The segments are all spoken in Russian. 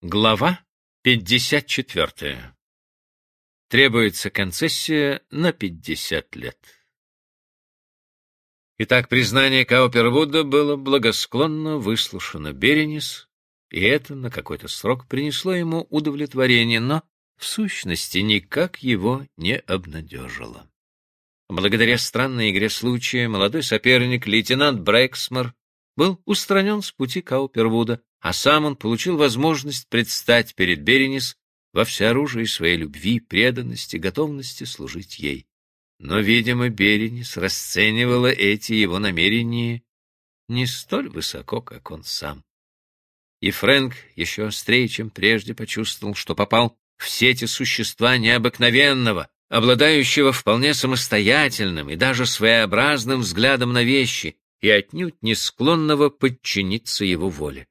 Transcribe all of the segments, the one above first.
Глава 54. Требуется концессия на 50 лет. Итак, признание Каупервуда было благосклонно выслушано Беренис, и это на какой-то срок принесло ему удовлетворение, но в сущности никак его не обнадежило. Благодаря странной игре случая молодой соперник, лейтенант Брэксмор, был устранен с пути Каупервуда, а сам он получил возможность предстать перед Беренис во всеоружии своей любви, преданности, готовности служить ей. Но, видимо, Беренис расценивала эти его намерения не столь высоко, как он сам. И Фрэнк еще острее, чем прежде, почувствовал, что попал в сети существа необыкновенного, обладающего вполне самостоятельным и даже своеобразным взглядом на вещи и отнюдь не склонного подчиниться его воле.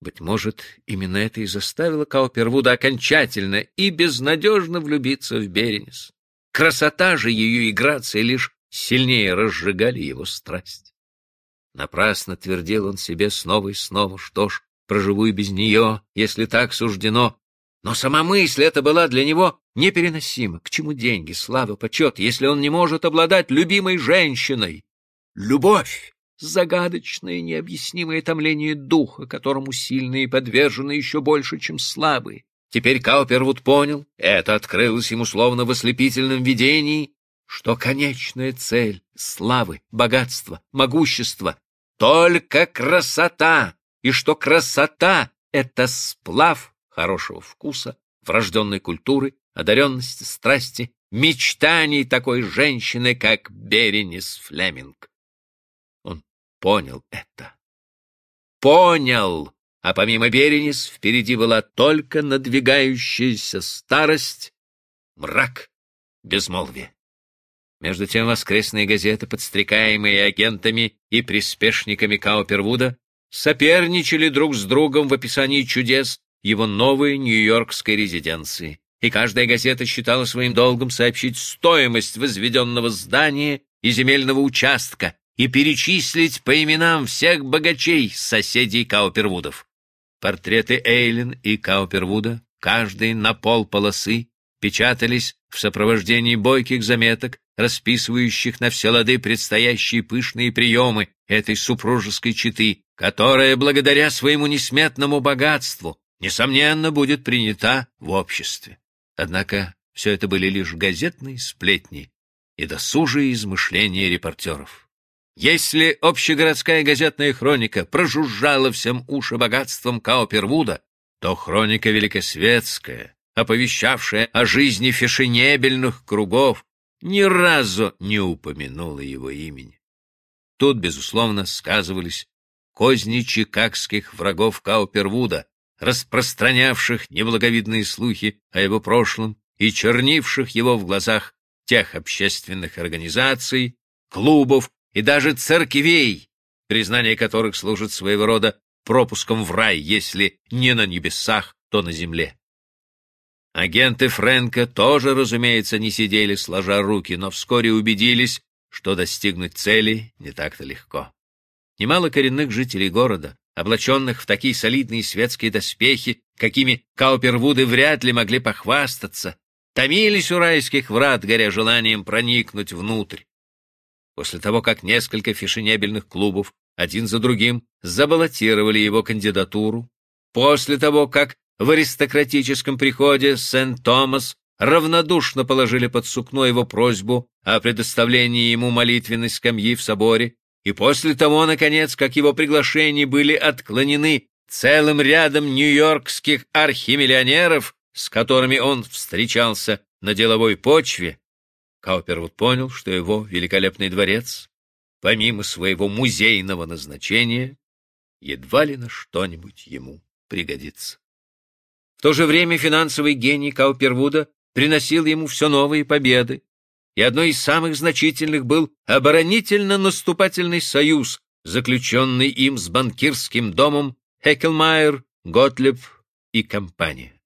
Быть может, именно это и заставило Каупервуда окончательно и безнадежно влюбиться в Беренис. Красота же ее и грация лишь сильнее разжигали его страсть. Напрасно твердил он себе снова и снова, что ж, проживу и без нее, если так суждено. Но сама мысль эта была для него непереносима. К чему деньги, слава, почет, если он не может обладать любимой женщиной? Любовь загадочное необъяснимое томление духа, которому сильные подвержены еще больше, чем слабые. Теперь Каупервуд понял, это открылось ему словно в ослепительном видении, что конечная цель славы, богатства, могущества — только красота, и что красота — это сплав хорошего вкуса, врожденной культуры, одаренности, страсти, мечтаний такой женщины, как Беренис Флеминг понял это. Понял! А помимо Беренис впереди была только надвигающаяся старость, мрак, безмолвие. Между тем воскресные газеты, подстрекаемые агентами и приспешниками Каупервуда, соперничали друг с другом в описании чудес его новой нью-йоркской резиденции, и каждая газета считала своим долгом сообщить стоимость возведенного здания и земельного участка, и перечислить по именам всех богачей соседей Каупервудов. Портреты Эйлин и Каупервуда, каждый на пол полосы, печатались в сопровождении бойких заметок, расписывающих на все лады предстоящие пышные приемы этой супружеской четы, которая, благодаря своему несметному богатству, несомненно, будет принята в обществе. Однако все это были лишь газетные сплетни и досужие измышления репортеров. Если общегородская газетная хроника прожужжала всем уши богатством Каупервуда, то хроника великосветская, оповещавшая о жизни фешенебельных кругов, ни разу не упомянула его имени. Тут, безусловно, сказывались козни чикагских врагов Каупервуда, распространявших неблаговидные слухи о его прошлом и чернивших его в глазах тех общественных организаций, клубов и даже церквей, признание которых служит своего рода пропуском в рай, если не на небесах, то на земле. Агенты Фрэнка тоже, разумеется, не сидели сложа руки, но вскоре убедились, что достигнуть цели не так-то легко. Немало коренных жителей города, облаченных в такие солидные светские доспехи, какими Каупервуды вряд ли могли похвастаться, томились у райских врат, горя желанием проникнуть внутрь после того, как несколько фешенебельных клубов один за другим забаллотировали его кандидатуру, после того, как в аристократическом приходе Сент-Томас равнодушно положили под сукно его просьбу о предоставлении ему молитвенной скамьи в соборе, и после того, наконец, как его приглашения были отклонены целым рядом нью-йоркских архимиллионеров, с которыми он встречался на деловой почве, Каупервуд понял, что его великолепный дворец, помимо своего музейного назначения, едва ли на что-нибудь ему пригодится. В то же время финансовый гений Каупервуда приносил ему все новые победы, и одной из самых значительных был оборонительно-наступательный союз, заключенный им с банкирским домом Хекелмайер, Готлеб и компания.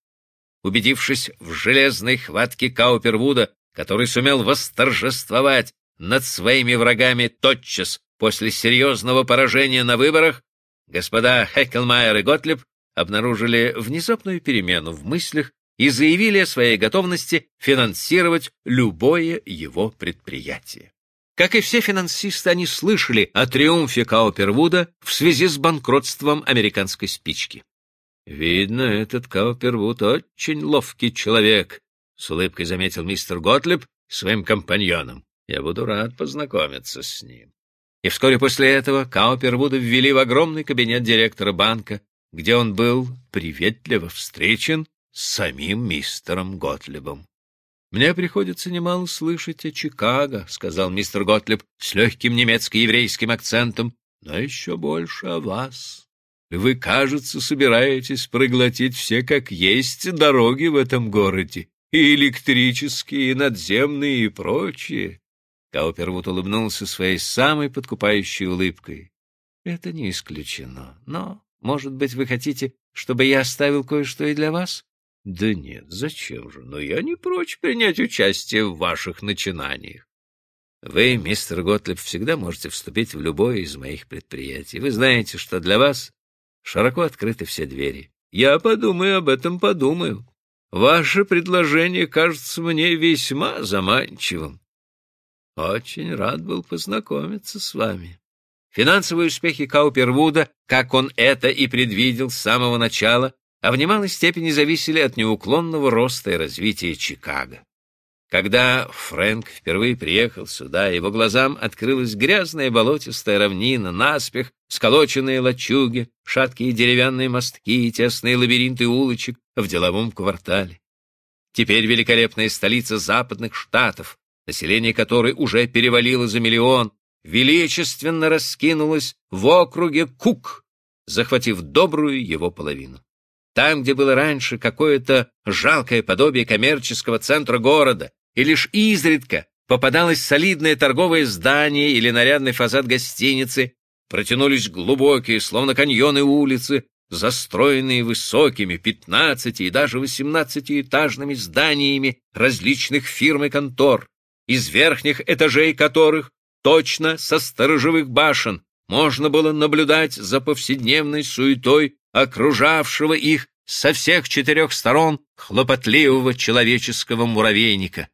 Убедившись в железной хватке Каупервуда который сумел восторжествовать над своими врагами тотчас после серьезного поражения на выборах, господа Хекелмайер и Готлиб обнаружили внезапную перемену в мыслях и заявили о своей готовности финансировать любое его предприятие. Как и все финансисты, они слышали о триумфе Каупервуда в связи с банкротством американской спички. «Видно, этот Каупервуд очень ловкий человек», — с улыбкой заметил мистер Готлеб своим компаньоном. «Я буду рад познакомиться с ним». И вскоре после этого Каупервуда ввели в огромный кабинет директора банка, где он был приветливо встречен с самим мистером Готлебом. «Мне приходится немало слышать о Чикаго», — сказал мистер Готлеб с легким немецко-еврейским акцентом, «но еще больше о вас. Вы, кажется, собираетесь проглотить все как есть дороги в этом городе, и электрические, и надземные, и прочие». Каупервуд улыбнулся своей самой подкупающей улыбкой. «Это не исключено, но, может быть, вы хотите, чтобы я оставил кое-что и для вас?» Да нет, зачем же? Но я не прочь принять участие в ваших начинаниях. Вы, мистер Готлеб, всегда можете вступить в любое из моих предприятий. Вы знаете, что для вас широко открыты все двери. Я подумаю об этом, подумаю. Ваше предложение кажется мне весьма заманчивым. Очень рад был познакомиться с вами. Финансовые успехи Каупервуда, как он это и предвидел с самого начала, а в немалой степени зависели от неуклонного роста и развития Чикаго. Когда Фрэнк впервые приехал сюда, его глазам открылась грязная болотистая равнина, наспех, сколоченные лачуги, шаткие деревянные мостки и тесные лабиринты улочек в деловом квартале. Теперь великолепная столица западных штатов, население которой уже перевалило за миллион, величественно раскинулась в округе Кук, захватив добрую его половину. Там, где было раньше какое-то жалкое подобие коммерческого центра города, и лишь изредка попадалось солидное торговое здание или нарядный фасад гостиницы, протянулись глубокие, словно каньоны улицы, застроенные высокими пятнадцати и даже восемнадцатиэтажными зданиями различных фирм и контор, из верхних этажей которых, точно со сторожевых башен, можно было наблюдать за повседневной суетой окружавшего их со всех четырех сторон хлопотливого человеческого муравейника.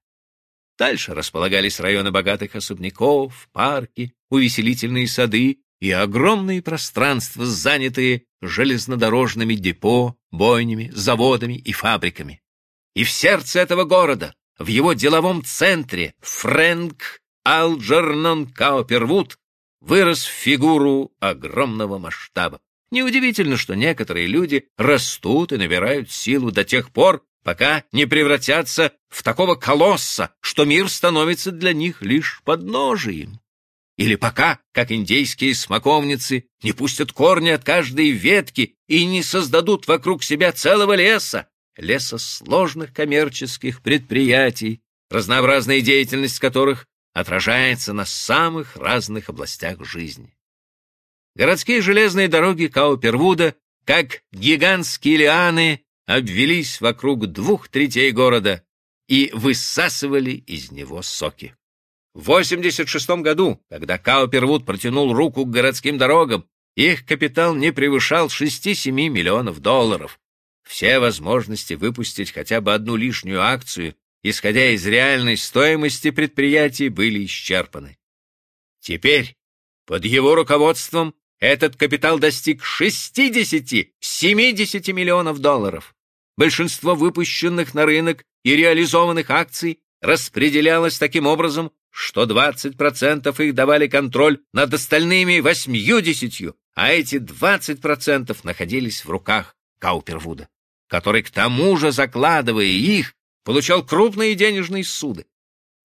Дальше располагались районы богатых особняков, парки, увеселительные сады и огромные пространства, занятые железнодорожными депо, бойнями, заводами и фабриками. И в сердце этого города, в его деловом центре, Фрэнк Алджернон Каупервуд вырос в фигуру огромного масштаба. Неудивительно, что некоторые люди растут и набирают силу до тех пор, пока не превратятся в такого колосса, что мир становится для них лишь подножием. Или пока, как индейские смоковницы, не пустят корни от каждой ветки и не создадут вокруг себя целого леса, леса сложных коммерческих предприятий, разнообразная деятельность которых отражается на самых разных областях жизни. Городские железные дороги Каупервуда, как гигантские лианы, обвелись вокруг двух третей города и высасывали из него соки. В 86 году, когда Каупервуд протянул руку к городским дорогам, их капитал не превышал 6-7 миллионов долларов. Все возможности выпустить хотя бы одну лишнюю акцию, исходя из реальной стоимости предприятий, были исчерпаны. Теперь, под его руководством, этот капитал достиг 60-70 миллионов долларов. Большинство выпущенных на рынок и реализованных акций распределялось таким образом, что 20% их давали контроль над остальными 80, а эти 20% находились в руках Каупервуда, который к тому же, закладывая их, получал крупные денежные суды.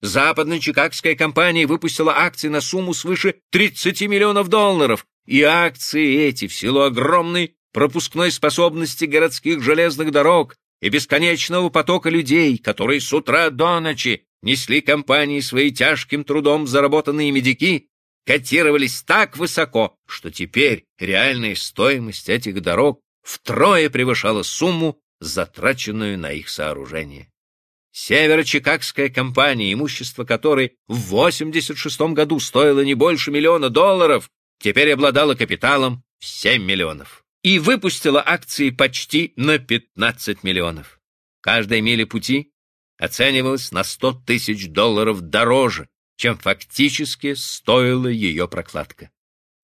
Западно-Чикагская компания выпустила акции на сумму свыше 30 миллионов долларов, и акции эти, в силу огромной пропускной способности городских железных дорог и бесконечного потока людей, которые с утра до ночи несли компании свои тяжким трудом заработанные медики, котировались так высоко, что теперь реальная стоимость этих дорог втрое превышала сумму, затраченную на их сооружение. Северо-Чикагская компания, имущество которой в 86 году стоило не больше миллиона долларов, теперь обладала капиталом в 7 миллионов. и выпустила акции почти на 15 миллионов. Каждая миля пути оценивалась на 100 тысяч долларов дороже, чем фактически стоила ее прокладка.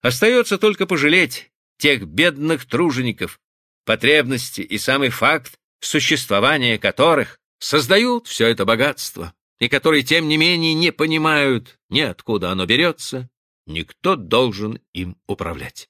Остается только пожалеть тех бедных тружеников, потребности и самый факт существования которых создают все это богатство, и которые, тем не менее, не понимают ни откуда оно берется, никто должен им управлять.